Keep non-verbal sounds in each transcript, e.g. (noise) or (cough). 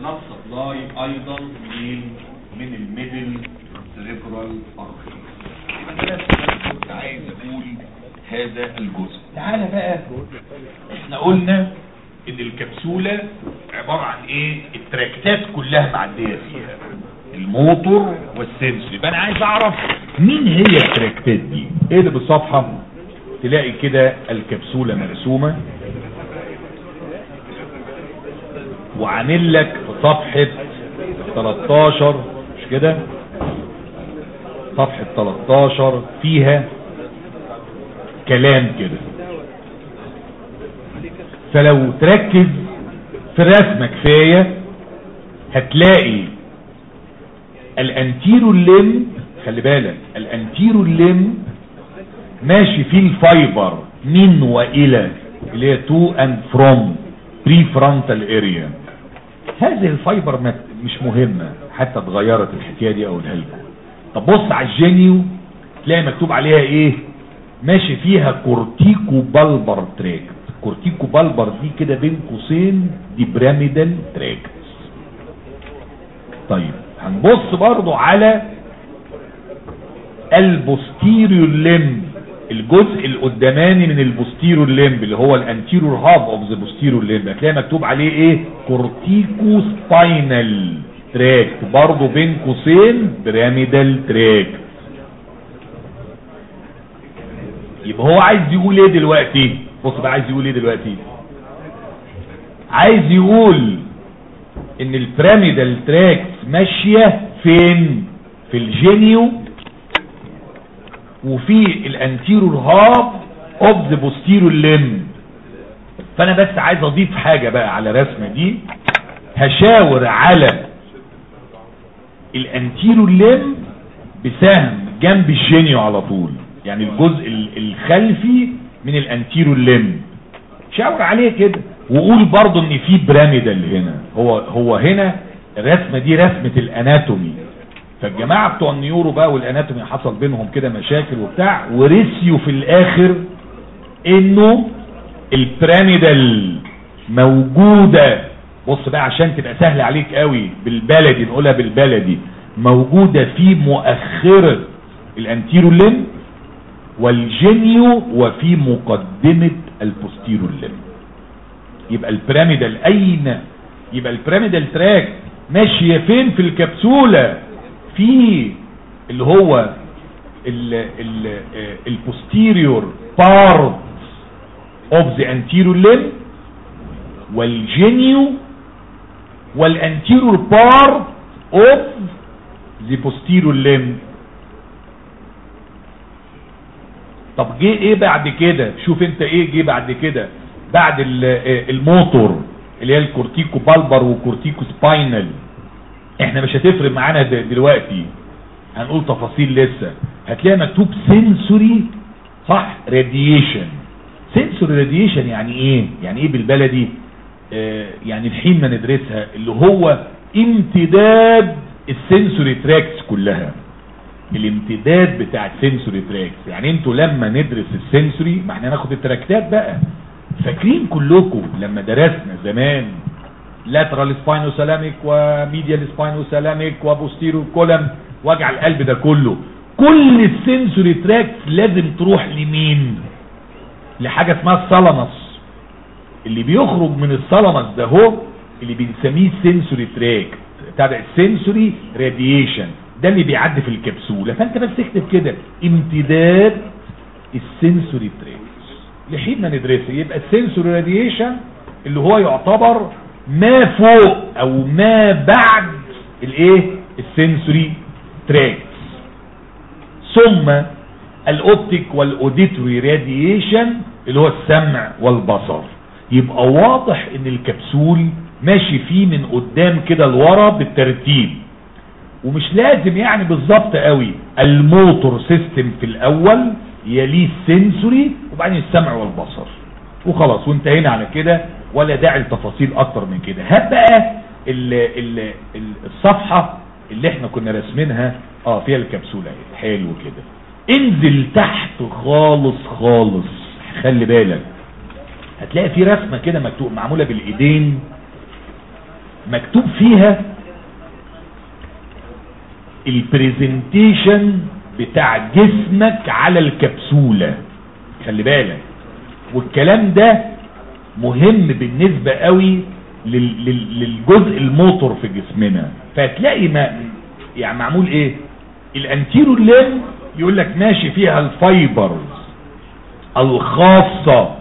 blood supply أيضا من من ال middle cerebral artery كنت عايز أقول هذا الجزء. تعالى بقى. إحنا قلنا إن الكبسولة عبارة عن إيه؟ التراكتات كلها معدية فيها. ال motor وال sensory. يبقى أنا عايز أعرف مين هي التراكتات دي؟ إيه اللي بالصفحة تلاقي كده الكبسولة مرسومة. وعامل لك في صفحة 13 مش كده؟ صفحة 13 فيها كلام كده. فلو تركز في الرسمة كفاية هتلاقي ال anterior limb خلي بالك ال anterior limb ماشي فيه ال fiber من وإلى اللي هي to and from prefrontal area هذه ال fiber مش مهمة حتى اتغيرت الحكاية دي اقولها لكم. طب بص على ال genu تلاقي مكتوب عليها إيه؟ ماشي فيها corticobulbar tract corticobulbar دي كده بين قوسين دي pyramidal tract طيب هنبص برضو على ال posterior limb. الجزء القداماني من ال posterior limb اللي هو ال anterior half of the posterior limb هتلاقي مكتوب عليه إيه؟ corticospinal tract برضو بين قوسين pyramidal tract يبقى هو عايز يقول إيه دلوقتي؟ بص بقى عايز يقول إيه دلوقتي؟ عايز يقول إن ال pyramidal tract ماشية فين؟ في ال genu وفي ال anterior half of the posterior limb فأنا بس عايز أضيف حاجة بقى على الرسمة دي. هشاور على ال anterior limb بسهم جنب ال genu على طول. يعني الجزء ال- الخلفي من ال anterior limb شاور عليه كده. وقول برضه إن في pyramidal هنا. هو هو هنا الرسمه دي رسمة ال anatomy. فالجماعة بتوع ال neuro بقى وال anatomy حصل بينهم كده مشاكل وبتاع ورسيوا في الآخر إنه ال pyramidal موجودة. بص بقى عشان تبقى سهل عليك قوي بالبلدي نقولها بالبلدي. موجودة في مؤخره ال anterior limb وال genu وفي مقدمة ال posterior limb يبقى ال pyramidal أين؟ يبقى ال pyramidal tract ماشية فين؟ في الكبسولة. في اللي هو ال ال ال posterior part of the anterior limb وال genu وال anterior part of the posterior limb طب جه إيه بعد كده؟ شوف انت إيه جه بعد كده. بعد ال- الموتور اللي هي ال corticobulbar و corticospinal إحنا مش هتفرق معانا دلوقتي. هنقول تفاصيل لسه. هتلاقي مكتوب sensory صح؟ radiation sensory radiation يعني إيه؟ يعني إيه بالبلدي؟ آه يعني الحين ما ندرسها اللي هو امتداد ال sensory tracts كلها. الامتداد بتاع ال sensory tracts يعني أنتوا لما ندرس ال sensory ما إحنا ناخد ال tract ات بقى. فاكرين كلكم لما درسنا زمان lateral spinothalamic و medial spinothalamic و posterior column وجع القلب ده كله. كل ال sensory tracts لازم تروح لمين لحاجة اسمها ال thalamus اللي بيخرج من ال thalamus ده هو اللي بنسميه sensory tract بتاع ده ال sensory radiation ده اللي بيعدي في الكبسولة. فأنت بس اكتب كده. امتداد ال sensory tract لحين ما ندرسه يبقى ال sensory radiation اللي هو يعتبر ما فوق أو ما بعد الإيه؟ ال sensory tract ثم ال optic وال auditory radiation اللي هو السمع والبصر. يبقى واضح إن الكبسول ماشي فيه من قدام كده لورا بالترتيب. ومش لازم يعني بالظبط قوي. ال motor system في الأول يليه ال sensory وبعدين السمع والبصر. وخلاص وانتهينا على كده. ولا داعي لتفاصيل أكتر من كده. هات بقى ال ال ال الصفحة اللي إحنا كنا راسمينها آه فيها الكبسولة اهي. حلو كده. انزل تحت خالص خالص. خلي بالك. هتلاقي في رسمة كده مكتوب معمولة بالإيدين. مكتوب فيها ال presentation بتاع جسمك على الكبسولة. خلي بالك. والكلام ده مهم بالنسبة قوي لل- لل- للجزء الموتور في جسمنا. فتلاقي ما يعني معمول إيه؟ ال anterior limb يقول لك ماشي فيها ال fibers الخاصة.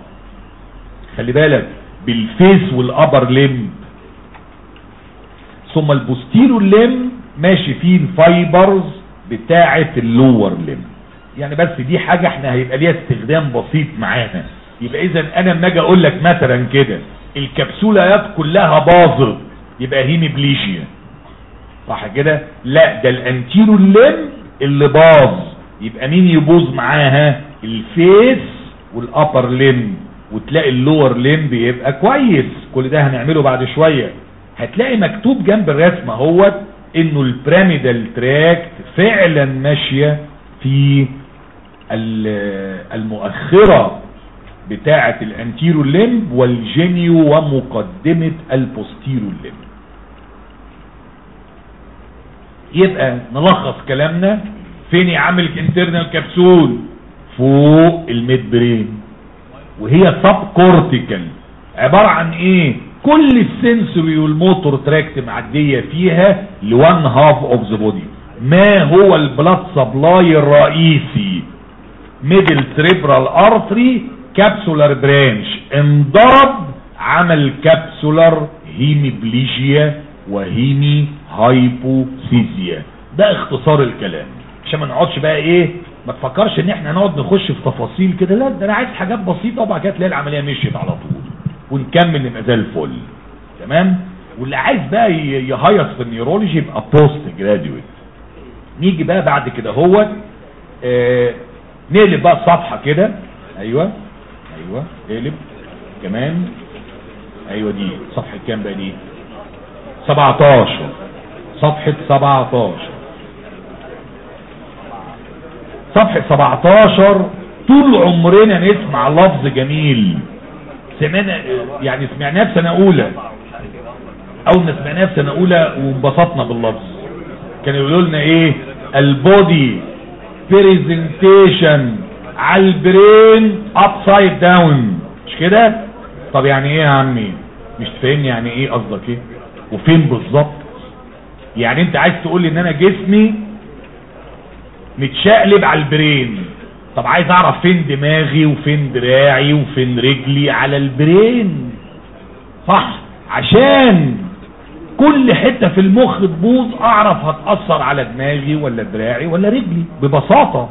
خلي بالك بال face وال upper limb ثم ال posterior limb ماشي فيه ال fibers بتاعة ال lower limb يعني بس دي حاجة إحنا هيبقى ليها استخدام بسيط معانا. يبقى اذا أنا لما أجي أقول لك مثلا كده الكبسولات كلها باظت يبقى hemiplegia صح كده؟ لا ده ال anterior limb اللي باظ. يبقى مين يبوظ معاها؟ ال face وال upper limb وتلاقي ال lower limb بيبقى كويس. كل ده هنعمله بعد شوية. هتلاقي مكتوب جنب الرسمة هو إنه ال pyramidal tract فعلا ماشية في ال- المؤخرة. بتاعة ال anterior limb وال genu ومقدمة ال posterior limb يبقى نلخص كلامنا. فين يا عم ال internal capsule؟ فوق ال midbrain. وهي subcortical. عبارة عن إيه؟ كل ال sensory وال motor tract معدية فيها ل one half of the body ما هو ال blood supply الرئيسي؟ middle cerebral artery capsular branch انضرب عمل capsular hemiplegia و hemihypoesthesia ده اختصار الكلام. عشان ما نقعدش بقى إيه ما تفكرش إن إحنا نقعد نخش في تفاصيل كده. لا ده أنا عايز حاجات بسيطة وبعد كده تلاقي العملية مشيت على طول. ونكمل نبقى زي الفل. تمام؟ واللي عايز بقى يهيص في ال neurology يبقى postgraduate نيجي بقى بعد كده هو آه نقلب بقى الصفحة كده. أيوه. أيوه. اقلب كمان. أيوه دي. صفحة كام بقى دي؟ 17 صفحة 17 صفحة 17 طول عمرنا نسمع لفظ جميل. سمعنا يعني سمعناه في سنة أولى أول ما سمعناه في سنة أولى وانبسطنا باللفظ. كانوا يقولوا لنا إيه؟ البودي presentation على ال brain upside down مش كده؟ طب يعني إيه يا عمي؟ مش تفهمني يعني إيه قصدك إيه؟ وفين بالظبط؟ يعني أنت عايز تقول لي إن أنا جسمي متشقلب على ال brain. طب عايز أعرف فين دماغي وفين دراعي وفين رجلي على ال brain. صح؟ عشان كل حتة في المخ تبوظ أعرف هتأثر على دماغي ولا دراعي ولا رجلي ببساطة.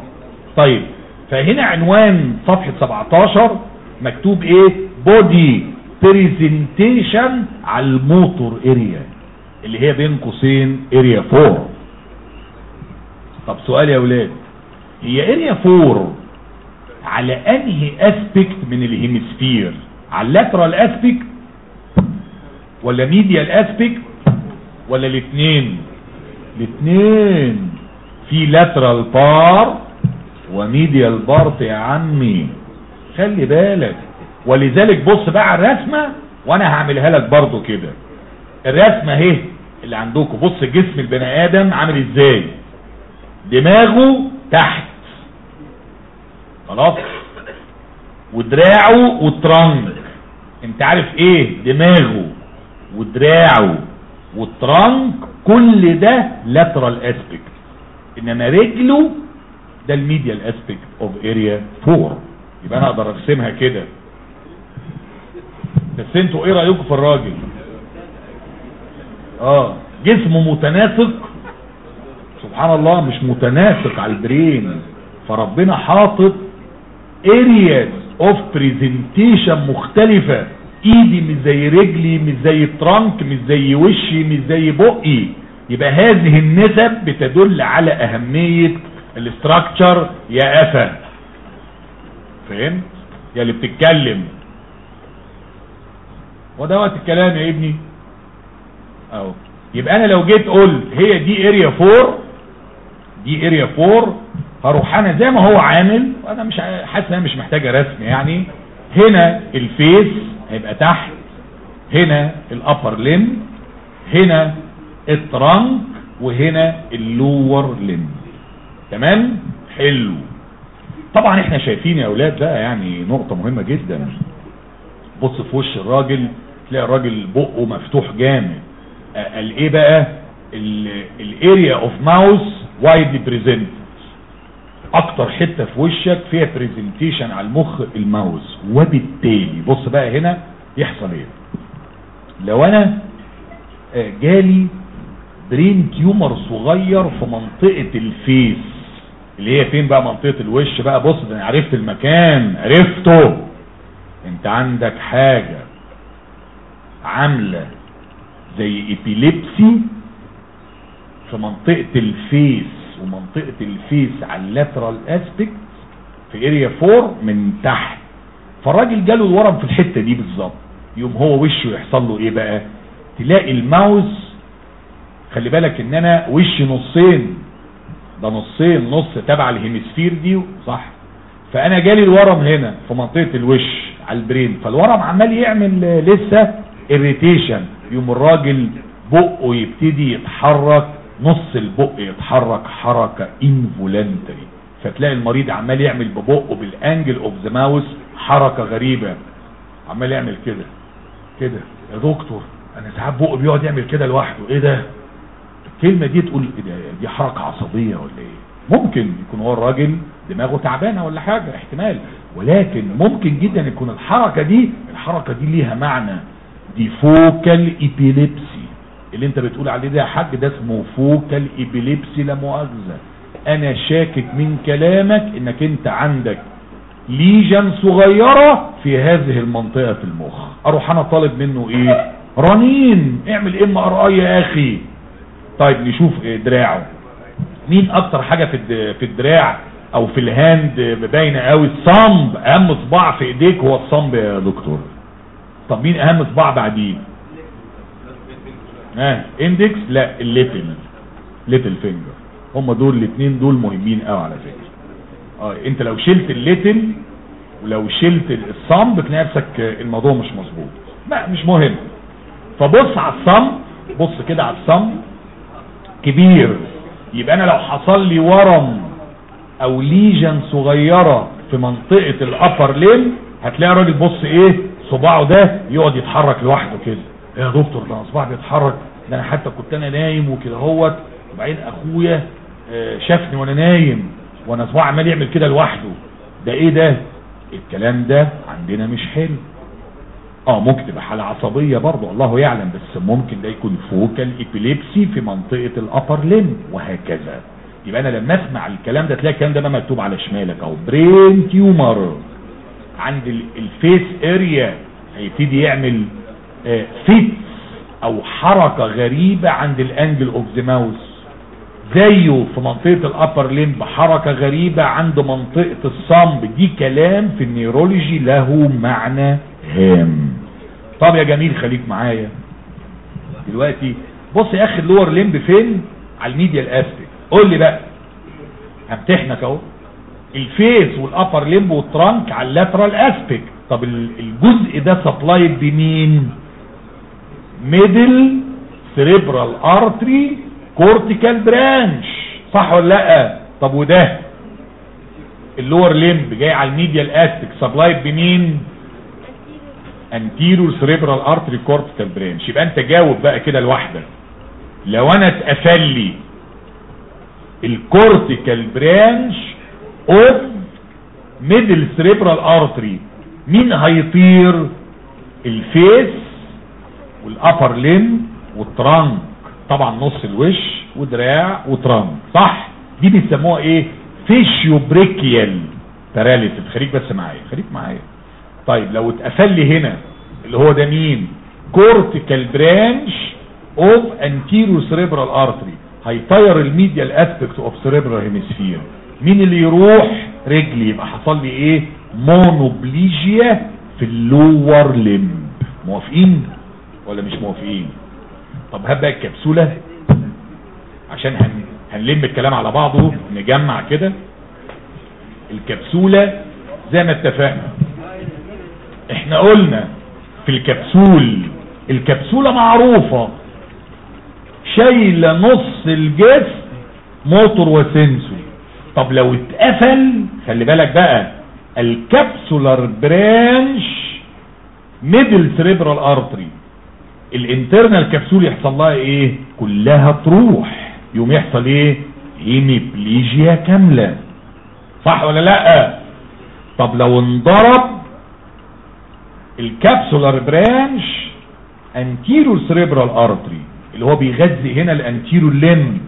طيب فهنا عنوان صفحة 17 مكتوب إيه؟ body presentation على ال motor area اللي هي بين قوسين area 4 طب سؤال يا ولاد هي area 4 على أنهي aspect من ال hemisphere على ال lateral aspect ولا medial aspect ولا الاثنين الاثنين في lateral part و medial part يا عمي. خلي بالك. ولذلك بص بقى على الرسمة وأنا هعملها لك برضو كده. الرسمة اهي اللي عندكم. بص جسم البني آدم عامل إزاي. دماغه تحت. خلاص؟ ودراعه وال trunk أنت عارف إيه؟ دماغه ودراعه وال trunk كل ده lateral aspect. إنما رجله ده ال medial aspect of area 4 يبقى أنا أقدر ارسمها كده. بس أنتوا إيه رأيكم في الراجل؟ آه. جسمه متناسق؟ سبحان الله مش متناسق على ال brain. فربنا حاطط areas of presentation مختلفة. ايدي مش زي رجلي مش زي ال trunk مش زي وشي مش زي بقي. يبقى هذه النسب بتدل على أهمية ال structure يا افا فهمت يا اللي بتتكلم. وده وقت الكلام يا ابني. أهو. يبقى أنا لو جيت قلت هي دي area 4 دي area 4 هروح أنا زي ما هو عامل وأنا مش حاسس إن أنا مش محتاجة رسم يعني. هنا ال face هيبقى تحت هنا ال upper limb هنا ال trunk وهنا ال lower limb تمام؟ حلو. طبعا إحنا شايفين يا أولاد بقى يعني نقطة مهمة جدا. بص في وش الراجل تلاقي الراجل بقه مفتوح جامد. قال إيه بقى؟ ال area of mouth widely present أكتر حتة في وشك فيها presentation على المخ ال mouth. وبالتالي بص بقى هنا يحصل إيه؟ لو أنا جالي brain tumor صغير في منطقة ال face اللي هي فين بقى منطقة الوش بقى؟ بص ده أنا عرفت المكان عرفته. أنت عندك حاجة عاملة زي epilepsy في منطقة ال face ومنطقة ال face على ال lateral aspect في area 4 من تحت. فالراجل جاله الورم في الحتة دي بالظبط. يوم هو وشه يحصل له إيه بقى؟ تلاقي ال mouth خلي بالك إن أنا وشي نصين. ده نصين نص تبع ال hemisphere دي صح؟ فأنا جالي الورم هنا في منطقة الوش على ال brain فالورم عمال يعمل لسه irritation يوم الراجل بقه يبتدي يتحرك نص البق يتحرك حركة involuntary فتلاقي المريض عمال يعمل ببقه بال angle of the mouth حركة غريبة. عمال يعمل كده كده. يا دكتور أنا ساعات بقه بيقعد يعمل كده لوحده. إيه ده؟ الكلمة دي تقول إيه دي حركة عصبية ولا إيه؟ ممكن يكون هو الراجل دماغه تعبانة ولا حاجة احتمال. ولكن ممكن جدا يكون الحركة دي الحركة دي ليها معنى. دي focal epilepsy. اللي أنت بتقول عليه ده يا حاج ده اسمه focal epilepsy لا مؤاخذة. أنا شاكك من كلامك إنك أنت عندك lesion صغيرة في هذه المنطقة في المخ. أروح أنا طالب منه إيه؟ رنين. اعمل MRI يا أخي. طيب نشوف دراعه. مين أكتر حاجة في في الدراع أو في ال hand باينه قوي ال thumb. أهم صباع في إيديك هو ال thumb يا دكتور. طب مين أهم صباع بعديه؟ ها index؟ لا ال little. little finger. هم دول الاثنين دول مهمين قوي على فكرة. آه أنت لو شلت ال little ولو شلت ال thumb تلاقي نفسك الموضوع مش مظبوط. لا مش مهم. فبص على ال thumb. بص كده على ال thumb. كبير. يبقى أنا لو حصل لي ورم أو lesion صغيرة في منطقة ال upper limb هتلاقي الراجل بص إيه؟ صباعه ده يقعد يتحرك لوحده كده. إيه يا دكتور؟ ده صباعي بيتحرك. ده أنا حتى كنت أنا نايم وكده هوت وبعدين أخويا آه شافني وأنا نايم وأنا صباعي عمال يعمل كده لوحده. ده إيه ده؟ الكلام ده عندنا مش حلو. آه ممكن تبقى حالة عصبية برضو الله يعلم بس ممكن ده يكون focal epilepsy في منطقة ال upper limb وهكذا. يبقى أنا لما أسمع الكلام ده تلاقي الكلام ده مكتوب على شمالك أو brain tumor عند ال face area هيبتدي يعمل آه fit أو حركة غريبة عند ال angle of the mouth زيه في منطقة ال upper limb بحركة غريبة عند منطقة ال thumb. دي كلام في ال neurology له معنى هام. طب يا جميل خليك معايا. دلوقتي بص يا أخي ال lower limb فين؟ على ال medial aspect قول لي بقى. همتحنك أهو. ال face وال upper limb وال trunk على ال lateral aspect طب الجزء ده supplied بمين؟ middle cerebral artery cortical branch صح ولا لأ؟ طب وده؟ ال lower limb جاي على ال medial aspect supplied بمين؟ Anterior cerebral artery cortical branch يبقى أنت جاوب بقى كده لوحدك. لو أنا اتقفل لي ال cortical branch of middle cerebral artery مين هيطير؟ ال face وال upper limb وال trunk طبعا نص الوش ودراع و trunk صح؟ دي بيسموها إيه؟ faciobrachial paralysis خليك بس معايا خليك معايا. طيب لو اتقفل لي هنا اللي هو ده مين؟ cortical branch of anterior cerebral artery هيطير ال medial aspect of cerebral hemisphere مين اللي يروح؟ رجلي. يبقى حصل لي إيه؟ monoplegia في ال lower limb موافقين ولا مش موافقين؟ طب هبقى الكبسولة عشان هن... هنلم الكلام على بعضه نجمع كده. الكبسولة زي ما اتفقنا إحنا قلنا في الكبسول الكبسولة معروفة. شايلة نص الجسم motor و sensory. طب لو اتقفل خلي بالك بقى ال capsular branch middle cerebral artery ال internal capsule يحصل لها إيه؟ كلها تروح. يوم يحصل إيه؟ hemiplegia كاملة. صح ولا لأ؟ طب لو انضرب ال capsular branch anterior cerebral artery اللي هو بيغذي هنا ال anterior limb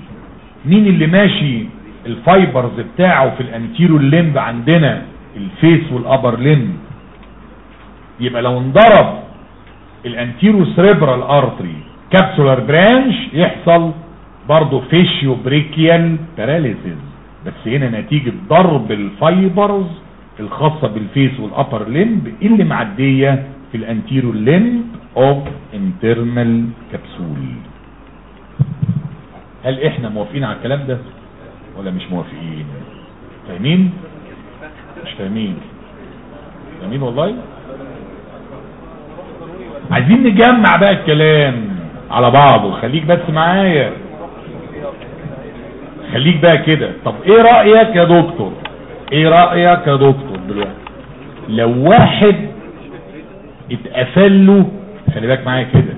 مين اللي ماشي ال fibers بتاعه في ال anterior limb عندنا؟ ال face وال upper limb يبقى لو انضرب ال anterior cerebral artery capsular branch يحصل برضه faciobrachial paralysis بس هنا نتيجة ضرب ال fibers الخاصة بال face وال upper limb اللي معدية في ال anterior limb of internal capsule هل إحنا موافقين على الكلام ده ولا مش موافقين؟ فاهمين؟ مش فاهمين. فاهمين والله؟ عايزين نجمع بقى الكلام على بعضه خليك بس معايا. خليك بقى كده. طب إيه رأيك يا دكتور؟ إيه رأيك يا دكتور دلوقتي؟ لو واحد اتقفل له خلي بالك معايا كده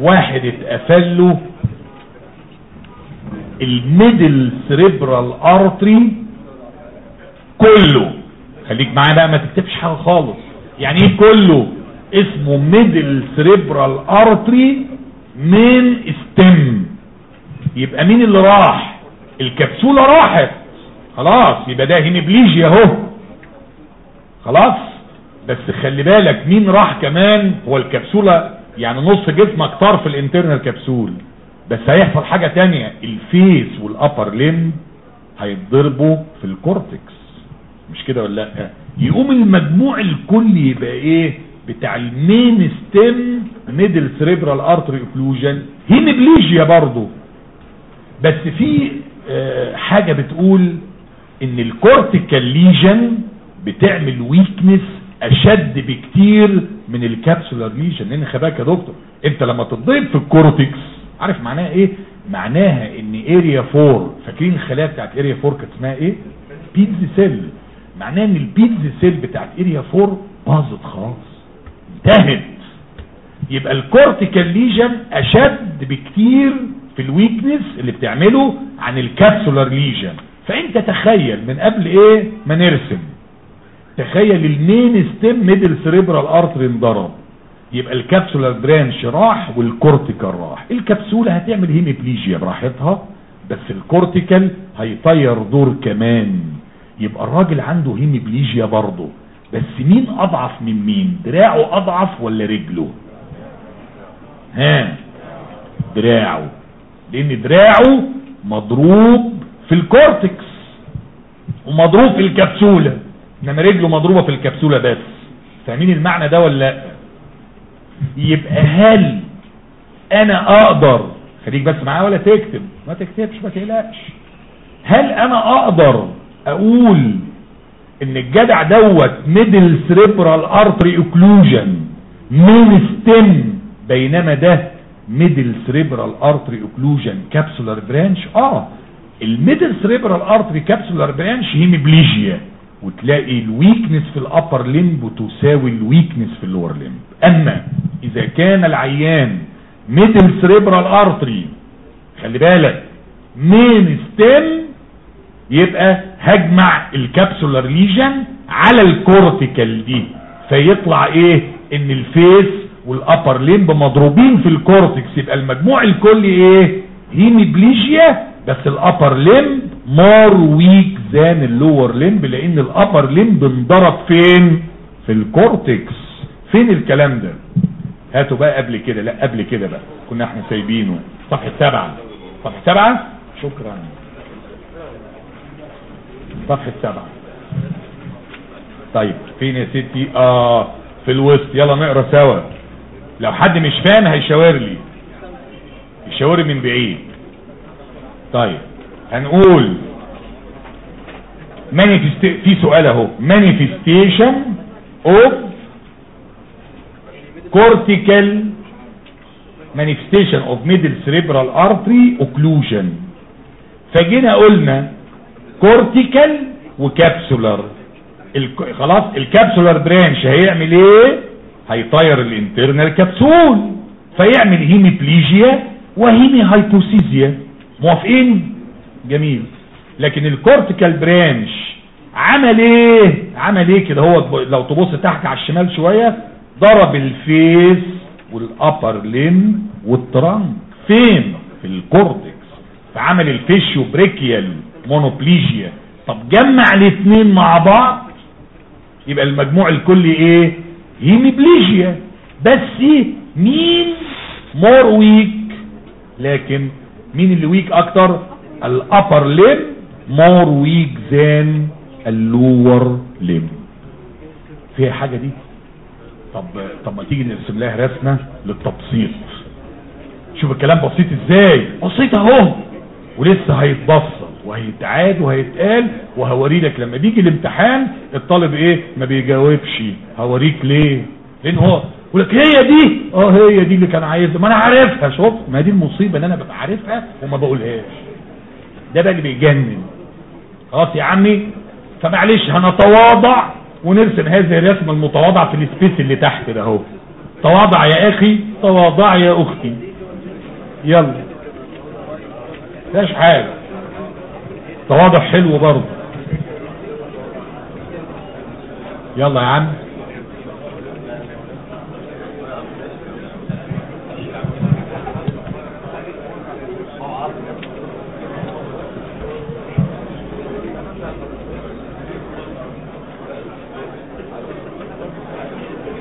واحد اتقفل له ال middle cerebral artery كله خليك معايا بقى ما تكتبش حاجة خالص. يعني إيه كله؟ اسمه middle cerebral artery main stem يبقى مين اللي راح؟ الكبسولة راحت. خلاص يبقى ده hemiplegia اهو. خلاص؟ بس خلي بالك مين راح كمان؟ هو الكبسولة يعني نص جسمك طار في ال internal capsule. بس هيحصل حاجة تانية ال face وال upper limb هيتضربوا في ال cortex مش كده ولا لأ؟ يقوم المجموع الكلي يبقى إيه؟ بتاع ال main stem middle cerebral artery occlusion hemiplegia برضو. بس في آه حاجة بتقول إن ال cortical lesion بتعمل weakness أشد بكتير من ال capsular lesion لأن خد بالك يا دكتور أنت لما تضرب في ال cortex عارف معناها إيه؟ معناها إن area 4 فاكرين الخلايا بتاعت area 4 كانت اسمها إيه؟ Betz cell معناها إن ال Betz cell بتاعت area 4 باظت خلاص انتهت. يبقى ال cortical lesion أشد بكتير في ال weakness اللي بتعمله عن ال capsular lesion فانت تخيل من قبل إيه؟ ما نرسم. تخيل ال main stem middle cerebral artery انضرب. يبقى ال capsular branch راح وال cortical راح. الكبسولة هتعمل hemiplegia براحتها بس ال cortical هيطير دول كمان. يبقى الراجل عنده hemiplegia برضه. بس مين أضعف من مين؟ دراعه أضعف ولا رجله؟ ها؟ دراعه. لأن دراعه مضروب في ال cortex ومضروب في الكبسولة. إنما رجله مضروبة في الكبسولة بس. فاهمين المعنى ده ولا لأ؟ يبقى هل أنا أقدر خليك بس معايا ولا تكتب ما تكتبش ما تقلقش. هل أنا أقدر أقول إن الجدع دوت middle cerebral artery occlusion main stem بينما ده middle cerebral artery occlusion capsular branch آه. ال middle cerebral artery capsular branch hemiplegia وتلاقي ال weakness في ال upper limb تساوي ال weakness في ال lower limb أما إذا كان العيان middle cerebral artery خلي بالك main stem يبقى هجمع ال capsular lesion على ال cortical دي. فيطلع إيه؟ إن ال face وال upper limb مضروبين في ال cortex يبقى المجموع الكلي إيه؟ hemiplegia بس ال upper limb more weak than ال lower limb لأن ال upper limb انضرب فين؟ في ال cortex فين الكلام ده؟ هاتوا بقى قبل كده لا قبل كده بقى. كنا إحنا سايبينه. صفحة سبعة. صفحة سبعة؟ شكرا. صفحة سبعة. طيب فين يا ستي؟ آه في الوسط. يلا نقرأ سوا. لو حد مش فاهم هيشاور لي. يشاور من بعيد. طيب هنقول في سؤال أهو manifestation of cortical manifestation of middle cerebral artery occlusion. فجينا قلنا cortical و capsular خلاص ال capsular branch هيعمل إيه؟ هيطير ال internal capsule فيعمل hemiplegia و hemihypoesthesia موافقين؟ جميل. لكن ال cortical branch عمل إيه؟ عمل إيه كده؟ هو لو تبص تحت على الشمال شوية ضرب ال face وال upper limb وال trunk فين؟ في ال cortex. فعمل ال faciobrachial monoplegia. طب جمع الاثنين مع بعض. يبقى المجموع الكلي إيه؟ hemiplegia بس مين؟ more weak. لكن مين اللي weak أكتر؟ ال upper limb more weak than ال lower limb فيها حاجة دي؟ طب طب ما تيجي نرسم لها رسمة للتبسيط. شوف الكلام بسيط إزاي؟ بسيط أهو. ولسه هيتبسط وهيتعاد وهيتقال وهوري لك لما بيجي الامتحان الطالب إيه؟ ما بيجاوبش. هوريك ليه؟ لأن هو يقول لك هي دي؟ آه هي دي اللي كان عايزها ما أنا عارفها شوف. ما دي المصيبة ان أنا ببقى عارفها وما بقولهاش. ده بقى اللي بيجنن. خلاص يا عمي فمعلش هنتواضع ونرسم هذه الرسمة المتواضعة في السبيس اللي تحت ده أهو. تواضع يا أخي تواضع يا أختي. يلا. مفيهاش حاجة. تواضع حلو برضه. يلا يا عم.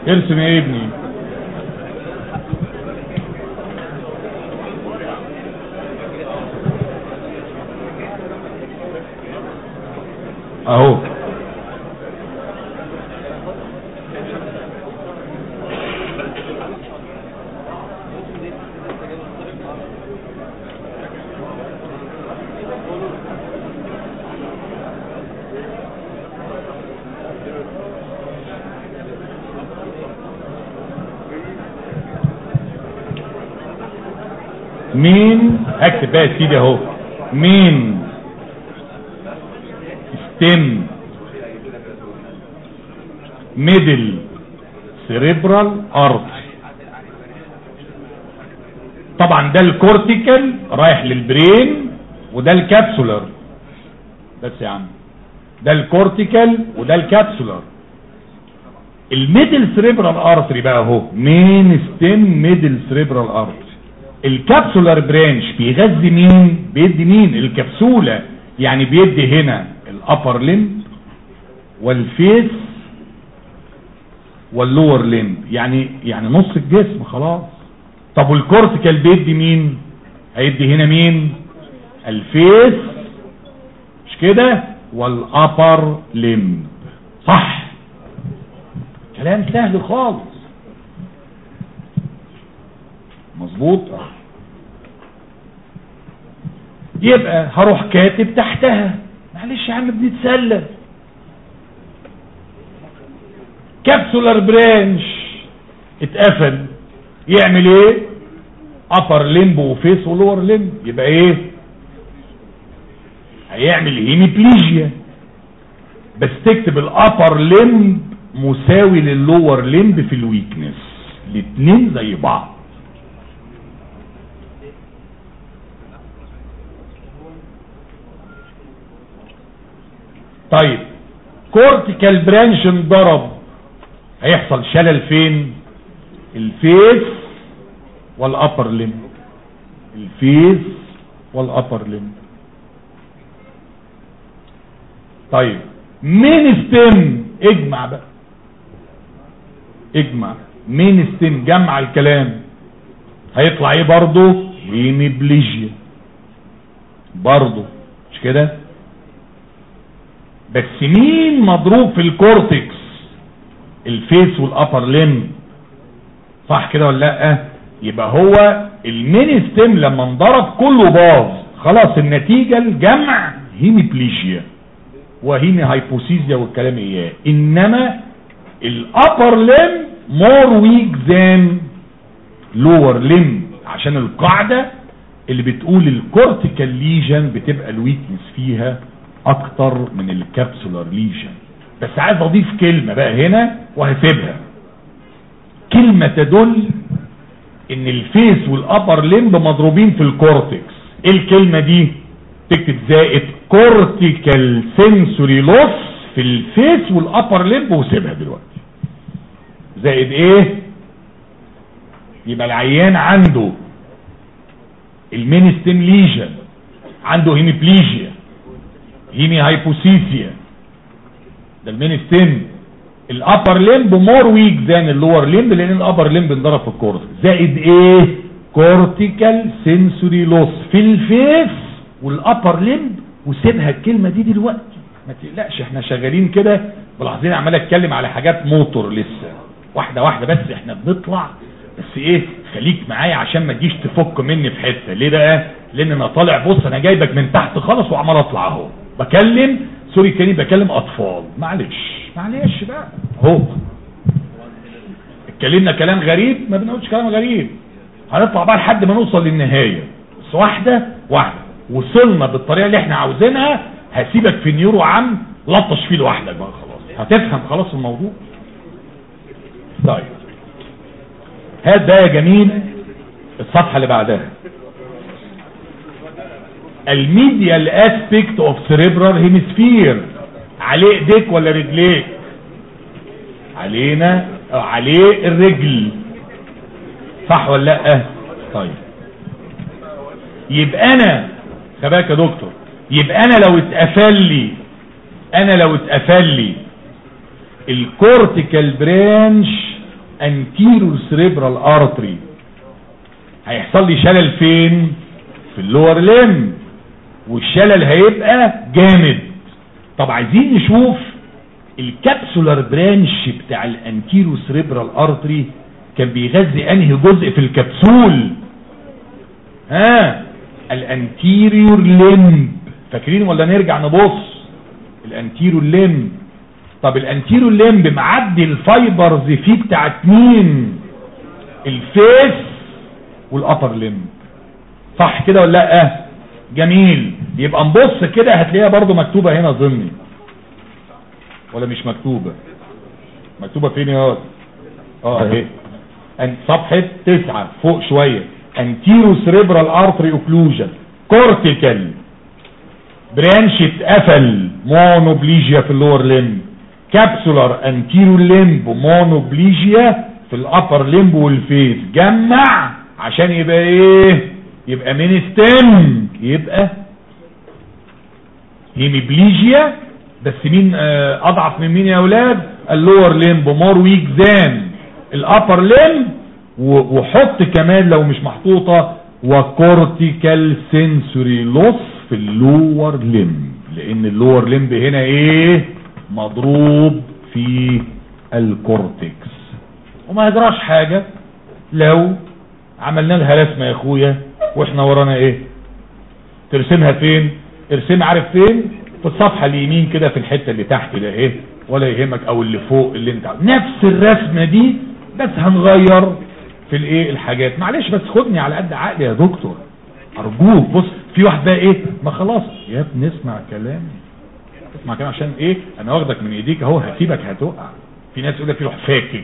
ارسم يا ابني. اهو. مين؟ اكتب بقى سيدي اهو. main؟ stem. middle. cerebral artery. طبعا ده ال cortical رايح لل brain وده ال capsular بس يا عم. ده ال cortical وده ال capsular ال middle cerebral artery بقى اهو. main stem middle cerebral artery؟ ال capsular branch بيغذي مين؟ بيدي مين؟ الكبسولة. يعني بيدي هنا ال upper limb وال face وال lower limb يعني يعني نص الجسم خلاص. طب وال cortical بيدي مين؟ هيدي هنا مين؟ ال face مش كده؟ وال upper limb صح. كلام سهل خالص. مظبوط؟ يبقى هروح كاتب تحتها. معلش يا عم بنتسلى capsular branch اتقفل. يعمل إيه؟ upper limb و face و lower limb يبقى إيه؟ هيعمل hemiplegia بس تكتب ال upper limb مساوي لل lower limb في ال weakness الاتنين زي بعض. طيب cortical branch انضرب. هيحصل شلل فين؟ الفيس والأبر ليم الفيس والأبر ليم طيب main stem اجمع بقى. اجمع. main stem جمع الكلام. هيطلع إيه برضو hemiplegia برضو مش كده؟ بس مين مضروب في ال cortex؟ ال face وال upper limb صح كده ولا لأ؟ يبقى هو ال main stem لما انضرب كله باظ. خلاص النتيجة الجمع hemiplegia. و hemihypoesthesia والكلام اياه إنما ال upper limb more weak than lower limb عشان القاعدة اللي بتقول ال cortical lesion بتبقى ال weakness فيها أكتر من ال capsular lesion بس عايز أضيف كلمة بقى هنا وهسيبها. كلمة تدل إن ال face وال upper limb مضروبين في ال cortex إيه الكلمة دي؟ تكتب زائد cortical sensory loss في ال face وال upper limb وسيبها دلوقتي. زائد إيه؟ يبقى العيان عنده ال main stem lesion عنده hemiplegia. hemihypoesthesia ده المينستم ال upper limb مور ويك ذان اللور لمب لأن الابر لمب انضرب في ال cortex زائد إيه cortical sensory loss في ال face وال upper limb وسيبها الكلمة دي دلوقتي ما تقلقش إحنا شغالين كده ملاحظين عمال اتكلم على حاجات موتور لسه واحدة واحدة بس إحنا بنطلع بس إيه خليك معايا عشان ما تجيش تفك مني في حتة ليه بقى لأن أنا طالع بص أنا جايبك من تحت خالص وعمال اطلع اهو بكلم sorry تاني بكلم أطفال. معلش. معلش بقى. اهو اتكلمنا كلام غريب ما بنقولش كلام غريب. هنطلع بقى لحد ما نوصل للنهاية. بس واحدة واحدة. وصلنا بالطريقة اللي إحنا عاوزينها. هسيبك في neuro عام لطش فيه لوحدك بقى خلاص. هتفهم خلاص الموضوع؟ طيب. هات ده يا جميل الصفحة اللي بعدها. ال medial aspect of cerebral hemisphere عليه ايديك ولا رجليك؟ علينا أو عليه الرجل. صح ولا لأ؟ طيب. يبقى أنا خباك يا دكتور يبقى أنا لو اتقفل لي أنا لو اتقفل لي ال cortical branch anterior cerebral artery هيحصل لي شلل فين؟ في ال lower limb والشلل هيبقى جامد. طب عايزين نشوف ال capsular branch بتاع ال anterior cerebral artery كان بيغذي أنهي جزء في الكبسول؟ ها؟ ال anterior limb فاكرين ولا نرجع نبص؟ ال anterior limb طب ال anterior limb معدي ال fibers فيه بتاعت مين ال face وال upper limb صح كده ولا لأ؟ جميل. يبقى نبص كده هتلاقيها برضو مكتوبة هنا ضمني ولا مش مكتوبة؟ مكتوبة فين يا واد آه أهي. صفحة تسعة فوق شوية. anterior cerebral artery occlusion cortical branch اتقفل monoplegia في ال lower limb capsular anterior limb monoplegia في ال upper limb وال face جمع عشان يبقى إيه؟ يبقى main stem يبقى hemiplegia. بس مين آه، أضعف من مين يا أولاد؟ ال lower limb more weak than. ال upper limb وحط كمان لو مش محطوطة و cortical sensory loss في ال lower limb. لأن ال lower limb هنا إيه؟ مضروب في الكورتكس. وما يجراش حاجة لو عملنا لها رسمة يا اخويا وإحنا ورانا إيه؟ ترسمها فين؟ ارسمها عارف فين؟ في الصفحة اليمين كده في الحتة اللي تحت ده إيه ولا يهمك أو اللي فوق اللي انت. نفس الرسمة دي بس هنغير في الايه؟ الحاجات. معلش بس خدني على قد عقلي يا دكتور. أرجوك بص في واحد بقى إيه؟ ما خلاص. يا ابني اسمع كلامي. اسمع كلام عشان إيه؟ أنا واخدك من ايديك اهو هسيبك هتقع. في ناس يقول لك يروح فاكك.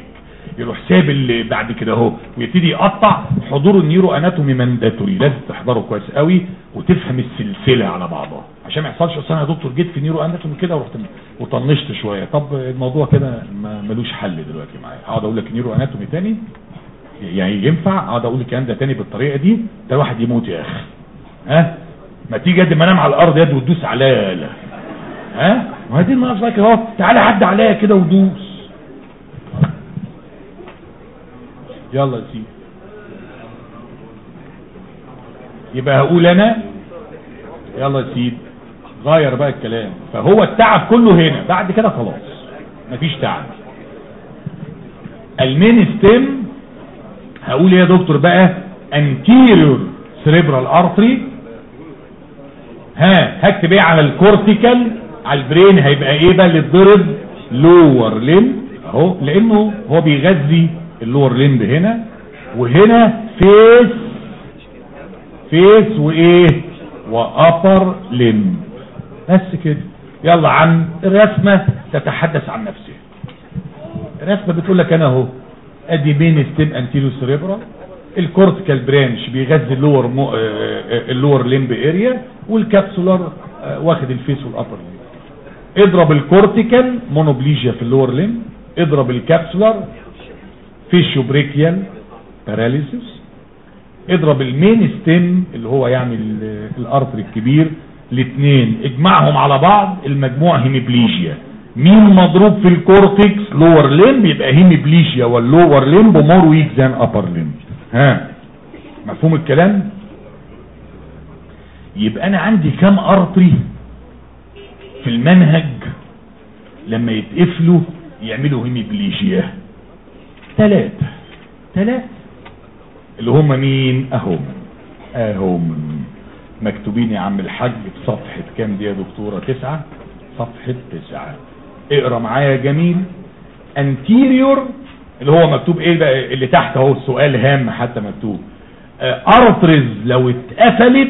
يروح ساب اللي بعد كده اهو ويبتدي يقطع حضور ال neuroanatomy mandatory لازم تحضره كويس قوي وتفهم السلسلة على بعضها. عشان ما يحصلش اصل أنا يا دكتور جيت في neuroanatomy كده ورحت وطنشت شوية. طب الموضوع كده ما- ملوش حل دلوقتي معايا. اقعد أقول لك neuroanatomy تاني؟ يعني ينفع؟ اقعد أقول الكلام ده تاني بالطريقة دي؟ ده الواحد يموت يا أخي. ها؟ ما تيجي قد ما انام على الأرض يد وتدوس عليا يالا ها؟ ما دي الناقص لك اهو. تعالى عدى عليا كده ودوس. يلا يا سيدي. يبقى هقول أنا؟ يلا يا سيدي. غير بقى الكلام. فهو التعب كله هنا. بعد كده خلاص. مفيش تعب. المين ستيم هقول إيه يا دكتور بقى anterior cerebral artery. ها هكتب إيه على ال cortical على ال brain هيبقى إيه بقى؟ اللي اتضرب lower limb أهو لأنه هو بيغذي ال lower limb هنا وهنا face face وإيه؟ و upper limb بس كده. يلا عم الرسمة تتحدث عن نفسها. الرسمة بتقول لك أنا أهو. أدي main stem anterior cerebral ال cortical branch بيغذي ال lower مو... ال lower limb area وال capsular واخد ال face وال upper limb اضرب ال cortical monoplegia في ال lower limb اضرب ال capsular faciobrachial paralysis اضرب ال main stem اللي هو يعني ال artery الكبير الاثنين اجمعهم على بعض المجموع hemiplegia. مين مضروب في ال cortex؟ lower limb يبقى hemiplegia وال lower limb more weak than upper limb ها؟ مفهوم الكلام؟ يبقى أنا عندي كام artery في المنهج لما يتقفلوا يعملوا hemiplegia؟ ثلاثة ثلاثة اللي هم مين؟ اهم اهم مكتوبين يا عم الحاج في صفحة كام دي يا دكتورة؟ تسعة. صفحة تسعة. اقرأ معايا جميل. Anterior اللي هو مكتوب إيه بقى؟ اللي تحت أهو السؤال هام حتى مكتوب. arteries لو اتقفلت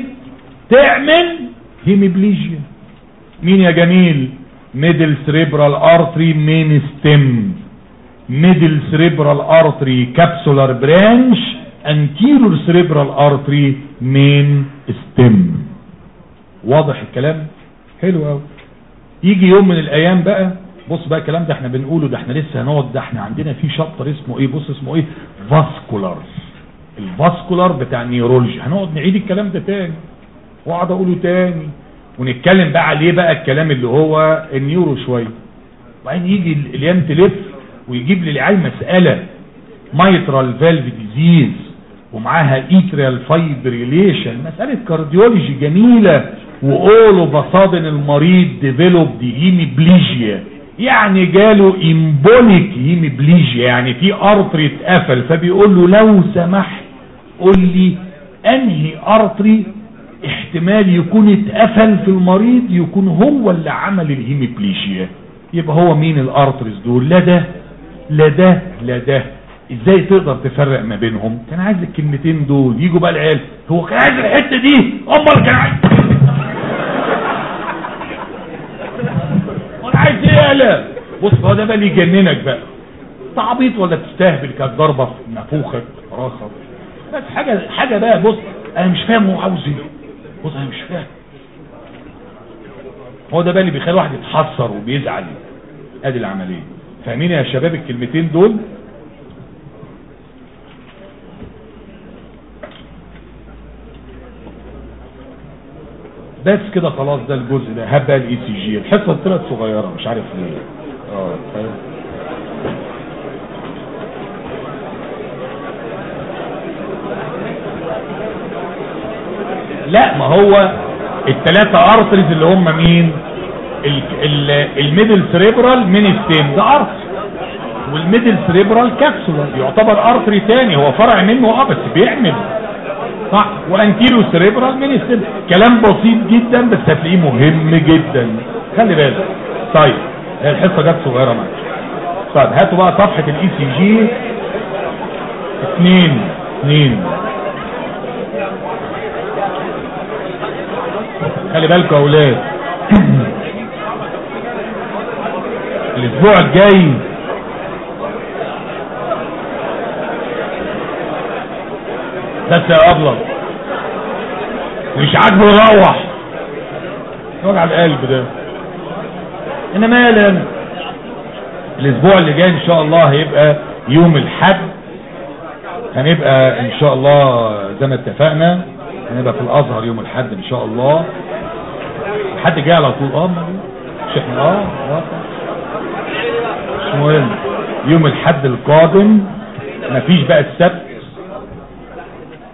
تعمل hemiplegia مين يا جميل؟ middle cerebral artery main stem middle cerebral artery capsular branch anterior cerebral artery main stem. واضح الكلام؟ حلو قوي يجي يوم من الأيام بقى بص بقى الكلام ده إحنا بنقوله ده إحنا لسه هنقعد ده إحنا عندنا في chapter اسمه إيه؟ بص اسمه إيه؟ vascular ال vascular بتاع ال neurology هنقعد نعيد الكلام ده تاني واقعد أقوله تاني ونتكلم بقى عليه بقى الكلام اللي هو ال neuro شوية. وبعدين يجي الأيام تلف ويجيب لي العيال مسألة. mitral valve disease ومعاها atrial fibrillation مسألة cardiology جميلة. all of a sudden المريض developed hemiplegia يعني جاله embolic hemiplegia يعني في artery اتقفل. فبيقول له لو سمحت قول لي أنهي artery احتمال يكون اتقفل في المريض يكون هو اللي عمل ال hemiplegia يبقى هو مين ال arteries دول؟ لا ده لا ده لا ده إزاي تقدر تفرق ما بينهم؟ كان عايز الكلمتين دول. يجوا بقى العيال. هو كان عايز الحتة دي؟ أمال كان عايز (laughs) وأنا عايز إيه يالا بص هو ده بقى اللي يجننك بقى. تعبيط ولا تستهبل كانت ضربه في نافوخك راسك. بس حاجة حاجة بقى بص أنا مش فاهم هو عاوز إيه. بص أنا مش فاهم. هو ده بقى اللي بيخلي الواحد يتحسر وبيزعل. أدي العملية. فاهمين يا شباب الكلمتين دول؟ بس كده خلاص ده الجزء ده. هبقى ال ECG الحصة طلعت صغيرة مش عارف ليه. آه فاهم؟ لا ما هو الثلاثه arteries اللي هم مين؟ ال middle cerebral main stem ده artery وال middle cerebral capsular. يعتبر artery تاني. هو فرع منه آه بس بيعمل. صح. و anterior cerebral main stem كلام بسيط جدا بس هتلاقيه مهم جدا. خلي بالك. طيب. الحصة جت صغيرة معاك. طيب. هاتوا بقى صفحة ال ECG اثنين اثنين خلي بالكم يا أولاد. الأسبوع الجاي. بس يا ابلط مش عاجبه يروح. وجع القلب ده. أنا مالا الأسبوع اللي جاي إن شاء الله هيبقى يوم الحد. هنبقى إن شاء الله زي ما اتفقنا هنبقى في الأزهر يوم الحد إن شاء الله. حد جاي على طول. آه مش إحنا آه مش مهم يوم الحد القادم مفيش بقى السبت.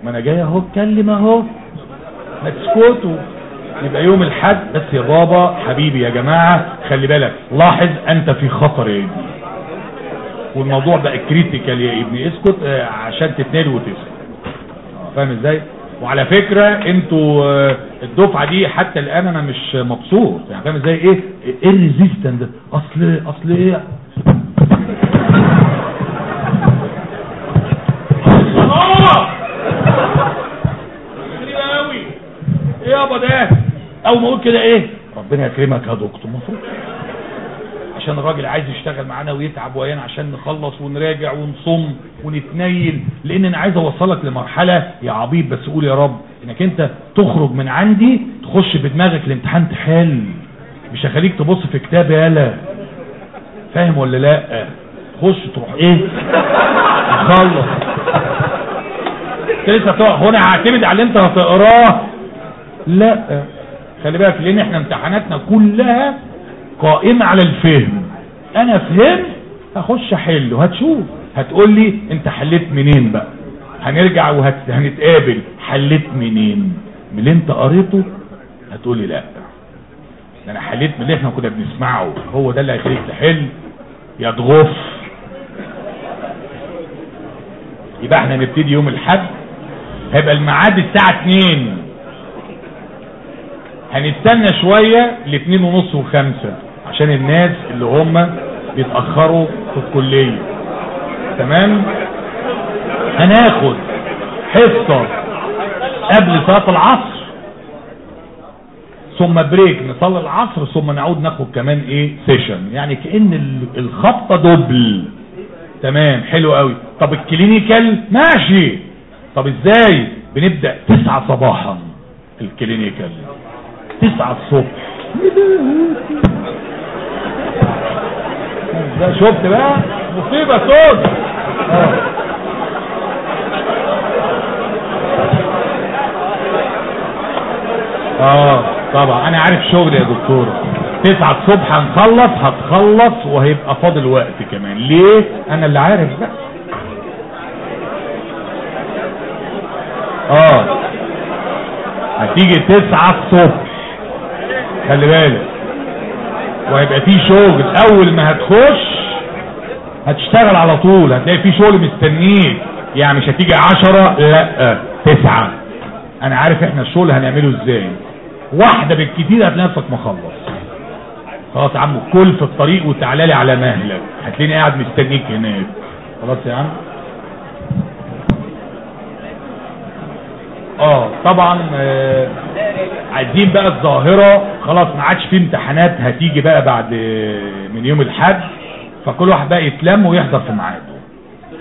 ما أنا جاي أهو أتكلم أهو. ما تسكتوا يبقى يوم الحد. بس يا بابا حبيبي يا جماعة خلي بالك لاحظ أنت في خطر يا ابني والموضوع بقى critical يا ابني. اسكت آه، عشان تتنال وتسكت فاهم إزاي؟ وعلى فكرة أنتوا آه، الدفعة دي حتى الآن أنا مش مبسوط. يعني فاهم إزاي؟ إيه؟ إيه ال resistant أصل أصل إيه؟ اول ما أقول كده إيه؟ ربنا يكرمك يا دكتور. المفروض عشان الراجل عايز يشتغل معانا ويتعب ويانا عشان نخلص ونراجع ونصم ونتنيل. لأن أنا عايز أوصلك لمرحلة يا عبيد بس قول يا رب إنك أنت تخرج من عندي تخش بدماغك الامتحان تحل. مش هخليك تبص في كتاب يالا فاهم ولا لا؟ خش تروح إيه؟ تخلص. لسه هنا هعتمد على اللي أنت هتقراه. لا. خلي بالك لأن إحنا امتحاناتنا كلها قائمة على الفهم. أنا فهمت هخش احل وهتشوف هتقول لي أنت حليت منين بقى؟ هنرجع وهنتقابل حليت منين؟ من اللي أنت قريته؟ هتقول لي لا. ده أنا حليت من اللي إحنا كنا بنسمعه. هو ده اللي هيخليك تحل. يا تغف يبقى إحنا نبتدي يوم الحد هيبقى الميعاد الساعة 2 هنستنى شوية لاثنين ونص وخمسة عشان الناس اللي هم بيتأخروا في الكلية. تمام؟ هناخد حصة قبل صلاة العصر ثم break نصلي العصر ثم نعود ناخد كمان إيه؟ session يعني كأن الخطة double تمام؟ حلو قوي. طب ال clinical ماشي. طب إزاي؟ بنبدأ تسعة صباحا ال clinical تسعة الصبح. ده شفت بقى؟ مصيبة سود آه. آه طبعا. أنا عارف شغلي يا دكتور تسعة الصبح هنخلص هتخلص وهيبقى فاضل وقت كمان. ليه؟ أنا اللي عارف بقى. آه. هتيجي تسعة الصبح. خلي بالك. وهيبقى في شغل. أول ما هتخش هتشتغل على طول. هتلاقي في شغل مستنيك. يعني مش هتيجي عشرة لأ. تسعة. أنا عارف إحنا الشغل هنعمله إزاي. واحدة بالكتير هتلاقي نفسك مخلص خلاص يا عم كل في الطريق وتعالى لي على مهلك. هتلاقيني قاعد مستنيك هناك. خلاص يا عم. آه طبعا آه عايزين بقى الظاهرة خلاص ما عادش في امتحانات هتيجي بقى بعد من يوم الحد فكل واحد بقى يتلم ويحضر في ميعاده.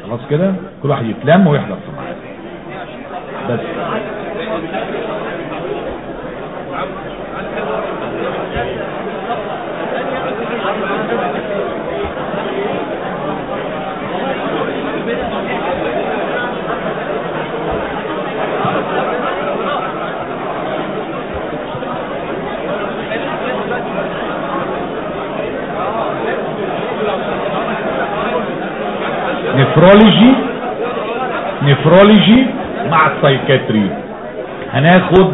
خلاص كده؟ كل واحد يتلم ويحضر في ميعاده. بس. nephrology nephrology مع ال psychiatry. هناخد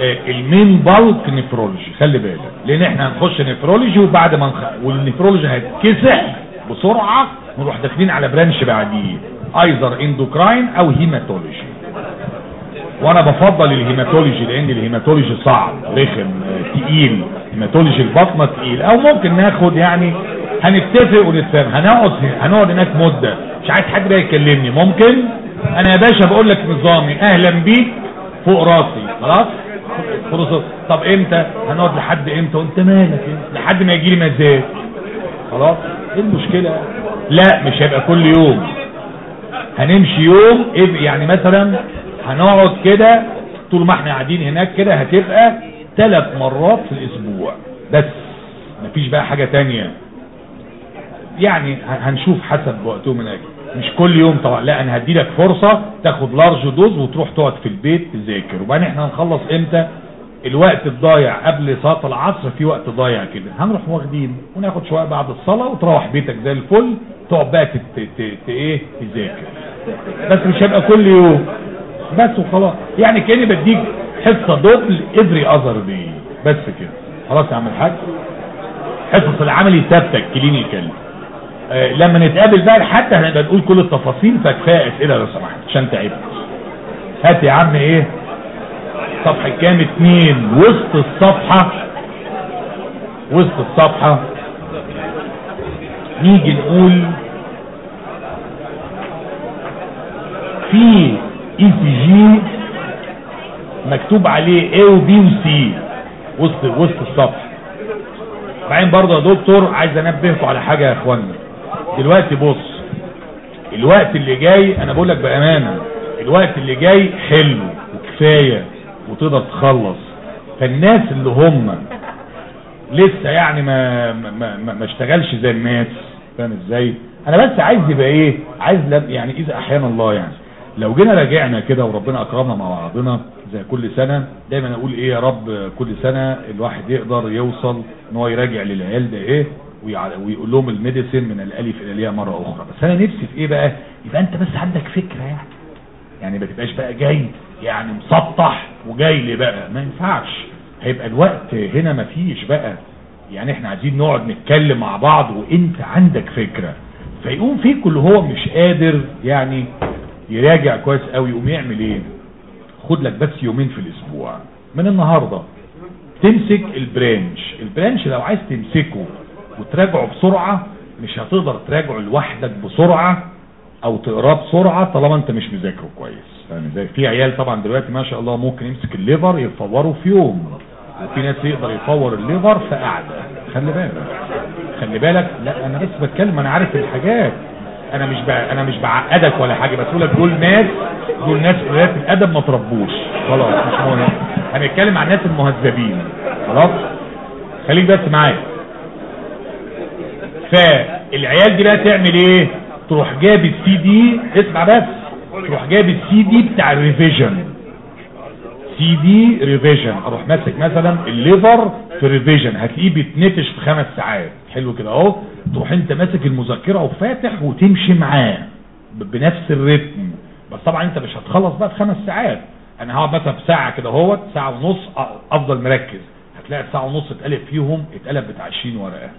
آه المين بالك nephrology خلي بالك. لأن إحنا هنخش nephrology وبعد ما نخ... وال nephrology هيتكسح بسرعة نروح داخلين على branch بعديه. either endocrine أو hematology وأنا بفضل ال hematology لأن ال hematology صعب رخم تقيل. hematology الباطنة تقيل. أو ممكن ناخد يعني هنتفق ونتفاهم. هنقعد هنقعد هناك مدة. مش عايز حد بقى يكلمني. ممكن؟ أنا يا باشا بقول لك نظامي أهلا بيك فوق راسي. خلاص؟ فرصة. طب إمتى؟ هنقعد لحد إمتى؟ وأنت مالك إنت؟ لحد ما يجي لي مزاج. خلاص؟ إيه المشكلة؟ لا مش هيبقى كل يوم. هنمشي يوم يعني مثلا هنقعد كده طول ما إحنا قاعدين هناك كده هتبقى ثلاث مرات في الأسبوع. بس. مفيش بقى حاجة تانية. يعني هنشوف حسب وقتهم هناك. مش كل يوم طبعا. لا أنا هدي لك فرصة تاخد large dose وتروح تقعد في البيت تذاكر. وبعدين إحنا هنخلص إمتى؟ الوقت الضايع قبل صلاة العصر في وقت ضايع كده. هنروح واخدين وناخد شوية بعد الصلاة وتروح بيتك زي الفل تقعد بقى إيه؟ تذاكر. بس مش هيبقى كل يوم. بس وخلاص. يعني كأني بديك حصة double every other بس كده. خلاص يا عم الحاج. حصص العملي ثابته ال clinical لما نتقابل بقى حتى هنبقى نقول كل التفاصيل فكفاية أسئلة لو سمحت عشان تعبت. هات يا عم إيه؟ صفحه كام اتنين. وسط الصفحة وسط الصفحة نيجي نقول في ECG مكتوب عليه A و B و C. وسط وسط الصفحة. بعدين برضه يا دكتور عايز أنبهكم على حاجة يا اخوانا دلوقتي بص الوقت اللي جاي أنا بقول لك بأمانة الوقت اللي جاي حلو وكفاية وتقدر تخلص. فالناس اللي هم لسه يعني ما ما ما, ما اشتغلش زي الناس فاهم إزاي؟ أنا بس عايز يبقى إيه؟ عايز يعني إذا أحيانا الله يعني. لو جينا راجعنا كده وربنا أكرمنا مع بعضنا زي كل سنة دايما أقول إيه يا رب كل سنة الواحد يقدر يوصل إن هو يراجع للعيال ده إيه؟ ويقول لهم الميديسين من الألف إلى الياء مرة أخرى. بس أنا نفسي في إيه بقى؟ يبقى أنت بس عندك فكرة يعني. يعني ما تبقاش بقى جاي يعني مسطح وجاي لي بقى. ما ينفعش. هيبقى الوقت هنا ما فيش بقى. يعني إحنا عايزين نقعد نتكلم مع بعض وأنت عندك فكرة. فيقوم فيك اللي هو مش قادر يعني يراجع كويس قوي يقوم يعمل إيه؟ خد لك بس يومين في الأسبوع. من النهاردة. تمسك ال branch. ال branch لو عايز تمسكه وتراجعه بسرعة مش هتقدر تراجعه لوحدك بسرعة أو تقراه بسرعة طالما أنت مش مذاكره كويس. فاهم إزاي؟ في عيال طبعا دلوقتي ما شاء الله ممكن يمسك ال liver يفوره في يوم. وفي ناس يقدر يفور ال liver في قعدة. خلي بالك. خلي بالك. لا أنا بس بتكلم أنا عارف الحاجات. أنا مش بع... أنا مش بعقدك ولا حاجة بس لك دول ناس دول ناس قلات الأدب ما تربوش. خلاص مش مهم. هنتكلم عن الناس المهذبين. خلاص؟ خليك بس معايا. فالعيال دي بقى تعمل إيه؟ تروح جاب السي دي اسمع بس تروح جاب السي دي بتاع ال revision CD revision أروح ماسك مثلا ال liver في revision هتلاقيه بيتنتش في خمس ساعات. حلو كده أهو. تروح أنت ماسك المذكرة وفاتح وتمشي معاه بنفس ال rhythm. بس طبعا أنت مش هتخلص بقى في خمس ساعات. أنا هقعد مثلا في ساعة كده أهوت ساعة ونص أفضل مركز. هتلاقي ساعه ونص اتقلب فيهم اتقلب بتاع 20 ورقة.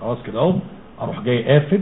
خلاص كده أهو. أروح جاي قافل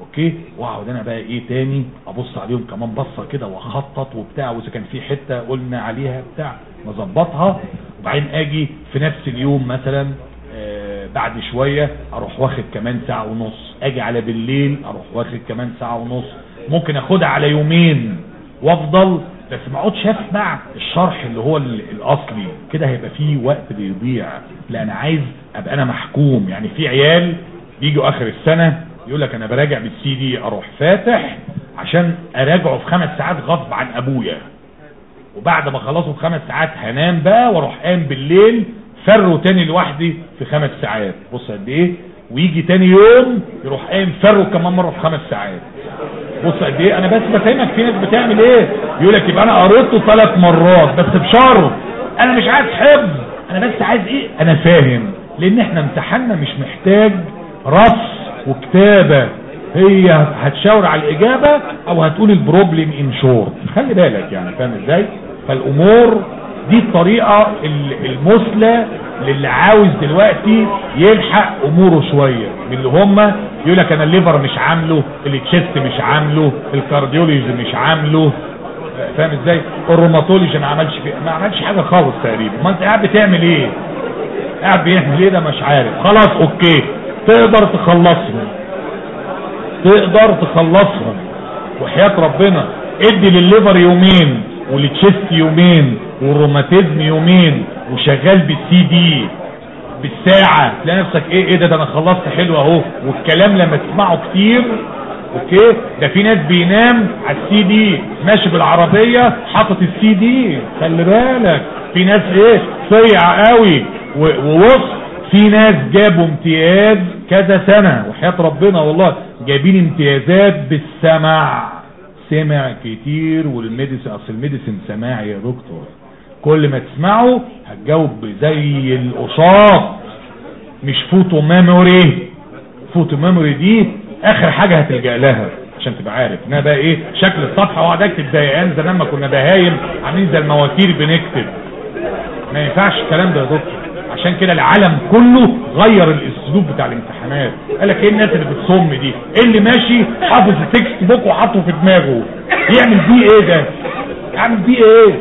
okay؟ واقعد أنا بقى إيه تاني؟ ابص عليهم كمان بصة كده واخطط وبتاع واذا كان في حتة قلنا عليها بتاع نظبطها. وبعدين أجي في نفس اليوم مثلا آه بعد شوية أروح واخد كمان ساعة ونص. أجي على بالليل أروح واخد كمان ساعة ونص. ممكن اخدها على يومين وافضل بس ما اقعدش اسمع الشرح اللي هو ال- الاصلي. كده هيبقى فيه وقت بيضيع. لا أنا عايز ابقى أنا محكوم. يعني في عيال بيجوا آخر السنة يقول لك أنا براجع بالسي دي أروح فاتح عشان أراجعه في خمس ساعات غصب عن أبويا. وبعد ما خلصه في خمس ساعات هنام بقى وأروح قايم بالليل فروا تاني لوحدي في خمس ساعات. بص قد إيه؟ ويجي تاني يوم يروح قايم فروا كمان مرة في خمس ساعات. بص قد إيه؟ أنا بس بفهمك في ناس بتعمل إيه؟ يقول لك يبقى أنا قريته ثلاث مرات بس بشرط أنا مش عايز حفظ. أنا بس عايز إيه؟ أنا فاهم. لأن إحنا امتحاننا مش محتاج رص وكتابة هي هتشاور على الإجابة أو هتقول ال problem in short خلي بالك يعني فاهم إزاي؟ فالأمور دي الطريقة ال- المثلى للي عاوز دلوقتي يلحق أموره شوية. من اللي هم يقول لك أنا ال liver مش عامله ال chest مش عامله ال cardiology مش عامله. فاهم إزاي؟ ال rheumatology ما عملش ما عملش حاجة خالص تقريبا. ما أنت قاعد بتعمل إيه؟ قاعد بيعمل إيه؟ ده مش عارف. خلاص okay. تقدر تخلصهم تقدر تخلصهم وحياة ربنا ادي لل liver يومين ولل chest يومين والروماتيزم يومين وشغال بالسي دي. بالساعة تلاقي نفسك إيه إيه ده ده أنا خلصت حلو أهو. والكلام لما تسمعه كتير okay؟ ده في ناس بينام على السي دي ماشي بالعربية حاطط السي دي. خلي بالك. في ناس إيه صيع قوي. و- ووص في ناس جابوا امتياز كذا سنة وحياة ربنا والله جايبين امتيازات بالسمع سمع كتير والميديسن أصل الميديسن سماعي يا دكتور. كل ما تسمعه هتجاوب زي القشاط مش فوتو ميموري. فوتو ميموري دي آخر حاجة هتلجأ لها عشان تبقى عارف. إنها بقى إيه؟ شكل الصفحة واقعد أكتب دقيقان زمان ما كنا بهايم عاملين زي المواتير بنكتب. ما ينفعش الكلام ده يا دكتور. عشان كده العالم كله غير الاسلوب بتاع الامتحانات. قال لك إيه الناس اللي بتصم دي؟ إيه اللي ماشي؟ حافظ التكست بوك وحاطه في دماغه. يعمل بيه إيه ده؟ يعمل بيه إيه؟